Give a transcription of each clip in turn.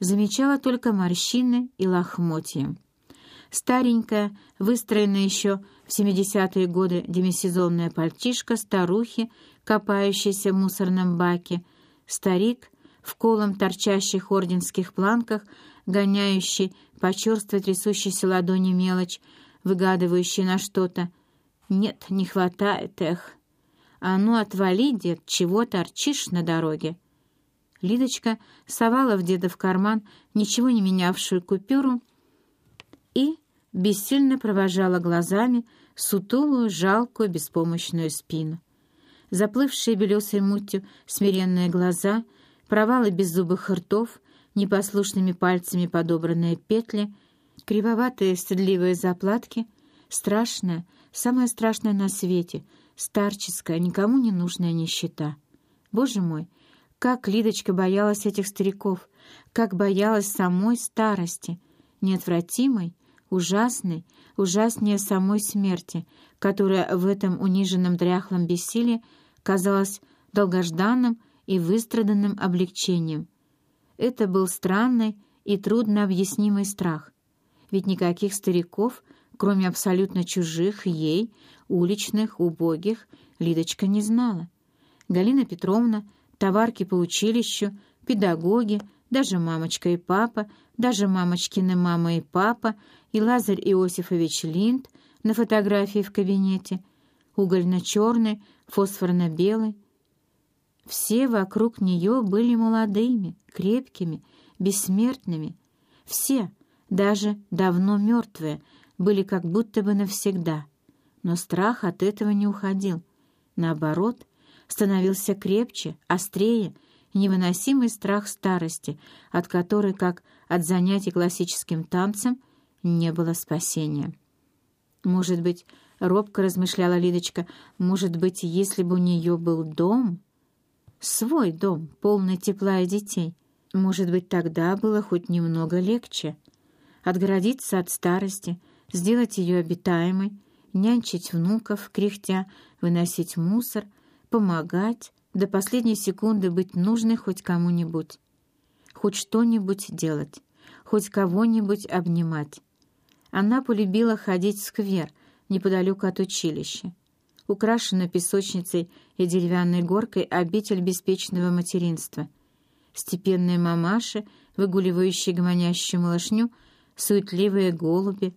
замечала только морщины и лохмотья. Старенькая, выстроенная еще в 70-е годы демисезонная пальтишка старухи, копающейся в мусорном баке, старик в колом торчащих орденских планках, гоняющий по черствой трясущейся ладони мелочь, выгадывающий на что-то. «Нет, не хватает, эх! А ну отвали, дед, чего торчишь на дороге?» Лидочка совала в деда в карман ничего не менявшую купюру и бессильно провожала глазами сутулую, жалкую, беспомощную спину. Заплывшие белесой мутью смиренные глаза, провалы беззубых ртов, непослушными пальцами подобранные петли, кривоватые стыдливые заплатки, страшная, самая страшная на свете, старческая, никому не нужная нищета. Боже мой, как Лидочка боялась этих стариков, как боялась самой старости, неотвратимой, ужасной, ужаснее самой смерти, которая в этом униженном дряхлом бессилии казалась долгожданным и выстраданным облегчением. Это был странный и трудно объяснимый страх, ведь никаких стариков, кроме абсолютно чужих ей, уличных, убогих, Лидочка не знала. Галина Петровна товарки по училищу, педагоги, даже мамочка и папа, даже мамочкины мама и папа, и Лазарь Иосифович Линд на фотографии в кабинете, угольно-черный, фосфорно-белый. Все вокруг нее были молодыми, крепкими, бессмертными. Все, даже давно мертвые, были как будто бы навсегда. Но страх от этого не уходил. Наоборот, становился крепче, острее, невыносимый страх старости, от которой, как от занятий классическим танцем, не было спасения. Может быть, робко размышляла Лидочка, может быть, если бы у нее был дом, свой дом, полный тепла и детей, может быть, тогда было хоть немного легче. Отгородиться от старости, сделать ее обитаемой, нянчить внуков, кряхтя, выносить мусор — помогать, до последней секунды быть нужной хоть кому-нибудь, хоть что-нибудь делать, хоть кого-нибудь обнимать. Она полюбила ходить в сквер неподалеку от училища. Украшена песочницей и деревянной горкой обитель беспечного материнства. Степенные мамаши, выгуливающие гомонящую малышню, суетливые голуби.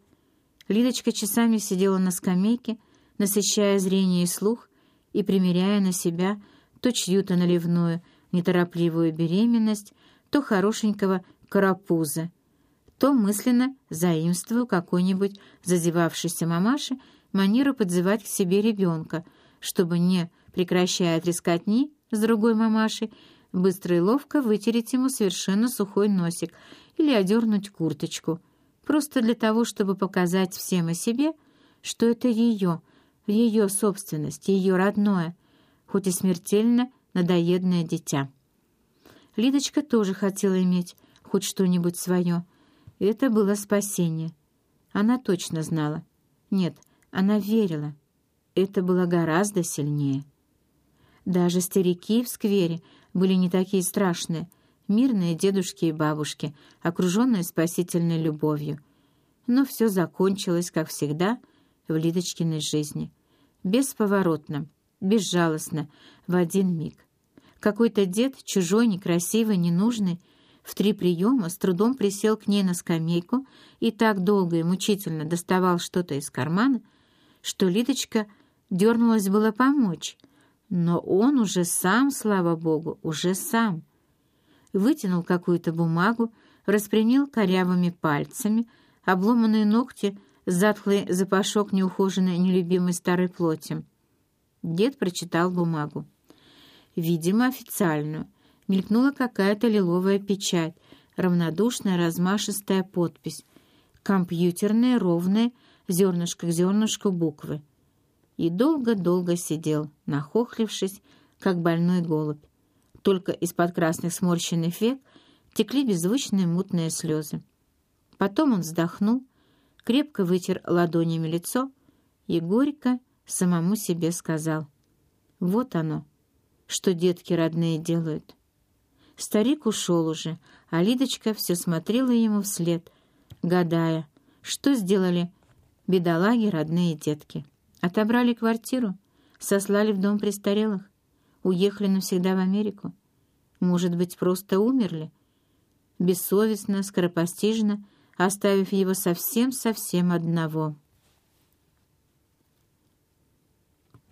Лидочка часами сидела на скамейке, насыщая зрение и слух, и примеряя на себя то чью-то наливную, неторопливую беременность, то хорошенького карапуза, то мысленно заимствую какой-нибудь зазевавшейся мамаши манеру подзывать к себе ребенка, чтобы, не прекращая трескотни с другой мамашей, быстро и ловко вытереть ему совершенно сухой носик или одернуть курточку, просто для того, чтобы показать всем и себе, что это ее, ее собственность, ее родное, хоть и смертельно надоедное дитя. Лидочка тоже хотела иметь хоть что-нибудь свое. Это было спасение. Она точно знала. Нет, она верила. Это было гораздо сильнее. Даже старики в сквере были не такие страшные, мирные дедушки и бабушки, окруженные спасительной любовью. Но все закончилось, как всегда, в Лидочкиной жизни — бесповоротно, безжалостно, в один миг. Какой-то дед, чужой, некрасивый, ненужный, в три приема с трудом присел к ней на скамейку и так долго и мучительно доставал что-то из кармана, что Лидочка дернулась было помочь, но он уже сам, слава богу, уже сам. Вытянул какую-то бумагу, распрямил корявыми пальцами, обломанные ногти — затхлый запашок неухоженной, нелюбимой старой плоти. Дед прочитал бумагу. Видимо, официальную. Мелькнула какая-то лиловая печать, равнодушная размашистая подпись, компьютерные, ровные, зернышко к зернышку буквы. И долго-долго сидел, нахохлившись, как больной голубь. Только из-под красных сморщенных век текли беззвучные мутные слезы. Потом он вздохнул, крепко вытер ладонями лицо и горько самому себе сказал. «Вот оно, что детки родные делают». Старик ушел уже, а Лидочка все смотрела ему вслед, гадая, что сделали бедолаги родные детки. Отобрали квартиру, сослали в дом престарелых, уехали навсегда в Америку. Может быть, просто умерли? Бессовестно, скоропостижно, оставив его совсем-совсем одного.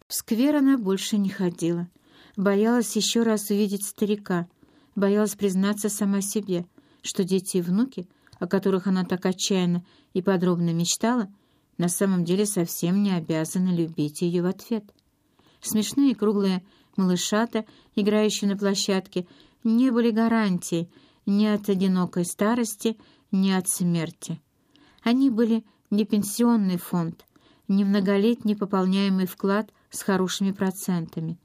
В сквер она больше не ходила. Боялась еще раз увидеть старика, боялась признаться сама себе, что дети и внуки, о которых она так отчаянно и подробно мечтала, на самом деле совсем не обязаны любить ее в ответ. Смешные круглые малышата, играющие на площадке, не были гарантией ни от одинокой старости, ни от смерти. Они были не пенсионный фонд, не многолетний пополняемый вклад с хорошими процентами.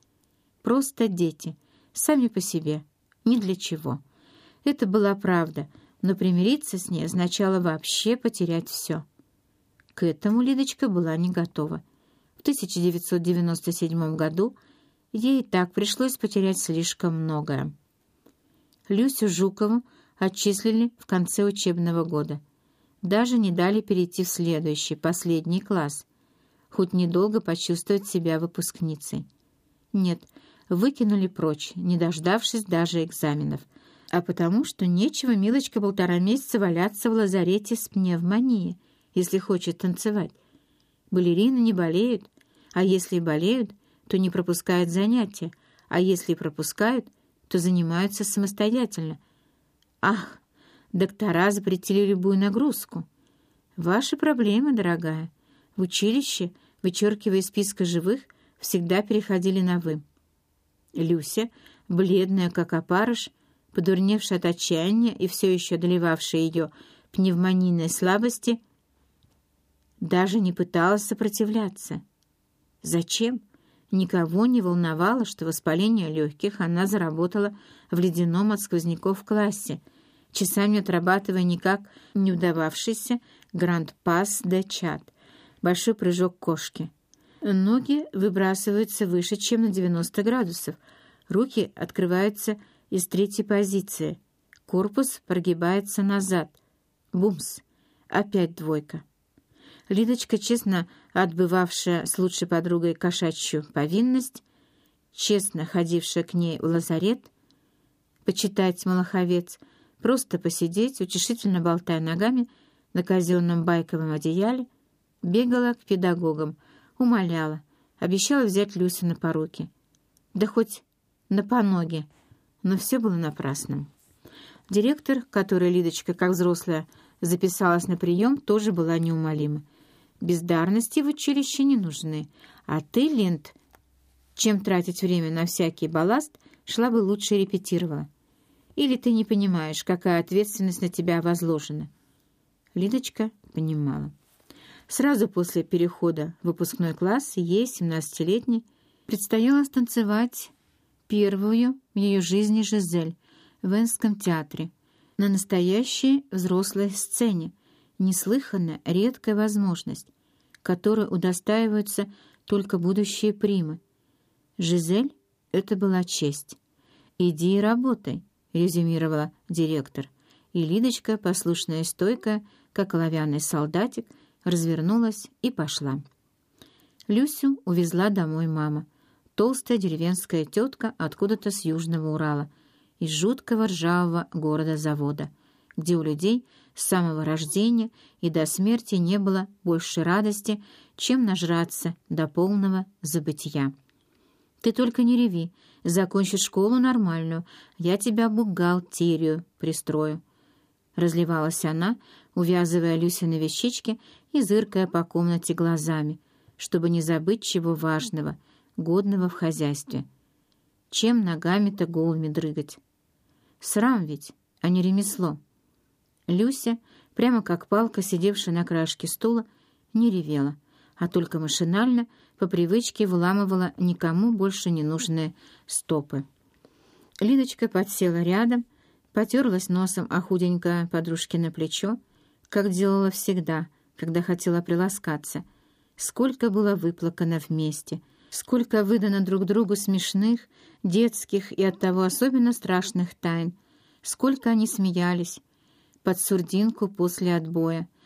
Просто дети, сами по себе, ни для чего. Это была правда, но примириться с ней означало вообще потерять все. К этому Лидочка была не готова. В 1997 году ей и так пришлось потерять слишком многое. Люсю Жукову отчислили в конце учебного года. Даже не дали перейти в следующий, последний класс, хоть недолго почувствовать себя выпускницей. Нет, выкинули прочь, не дождавшись даже экзаменов, а потому что нечего Милочка полтора месяца валяться в лазарете с пневмонией, если хочет танцевать. Балерины не болеют, а если болеют, то не пропускают занятия, а если пропускают, то занимаются самостоятельно. Ах, доктора запретили любую нагрузку. Ваши проблемы, дорогая. В училище, вычеркивая списка живых, всегда переходили на «вы». Люся, бледная как опарыш, подурневшая от отчаяния и все еще одолевавшая ее пневмонийной слабости, даже не пыталась сопротивляться. Зачем? Никого не волновало, что воспаление легких она заработала в ледяном от сквозняков классе, часами отрабатывая никак не удававшийся гранд-пас де чат, большой прыжок кошки. Ноги выбрасываются выше, чем на 90 градусов. Руки открываются из третьей позиции. Корпус прогибается назад. Бумс! Опять двойка. Лидочка, честно отбывавшая с лучшей подругой кошачью повинность, честно ходившая к ней в лазарет, почитать «Малаховец», просто посидеть, утешительно болтая ногами на казенном байковом одеяле, бегала к педагогам — умоляла, обещала взять Люсю на поруки. Да хоть на поноги, но все было напрасным. Директор, которой Лидочка, как взрослая, записалась на прием, тоже была неумолима. Бездарности в училище не нужны, а ты, Линд, чем тратить время на всякий балласт, шла бы лучше репетировала. Или ты не понимаешь, какая ответственность на тебя возложена?» Лидочка понимала. Сразу после перехода в выпускной класс ей, 17-летней, предстояло станцевать первую в ее жизни Жизель в Энском театре на настоящей взрослой сцене, неслыханная, редкая возможность, которой удостаиваются только будущие примы. Жизель — это была честь. «Иди и работай», — резюмировала директор. И Лидочка, послушная и стойкая, как оловянный солдатик, — развернулась и пошла. Люсю увезла домой мама, толстая деревенская тетка откуда-то с Южного Урала, из жуткого ржавого города-завода, где у людей с самого рождения и до смерти не было больше радости, чем нажраться до полного забытия. «Ты только не реви, закончишь школу нормальную, я тебя бухгалтерию пристрою», Разливалась она, увязывая Люсины вещички и зыркая по комнате глазами, чтобы не забыть чего важного, годного в хозяйстве. Чем ногами-то голыми дрыгать? Срам ведь, а не ремесло. Люся, прямо как палка, сидевшая на краешке стула, не ревела, а только машинально, по привычке, выламывала никому больше не нужные стопы. Лидочка подсела рядом, потерлась носом о худенькое подружки на плечо, как делала всегда, когда хотела приласкаться. Сколько было выплакано вместе, Сколько выдано друг другу смешных, детских и оттого особенно страшных тайн. Сколько они смеялись под сурдинку после отбоя.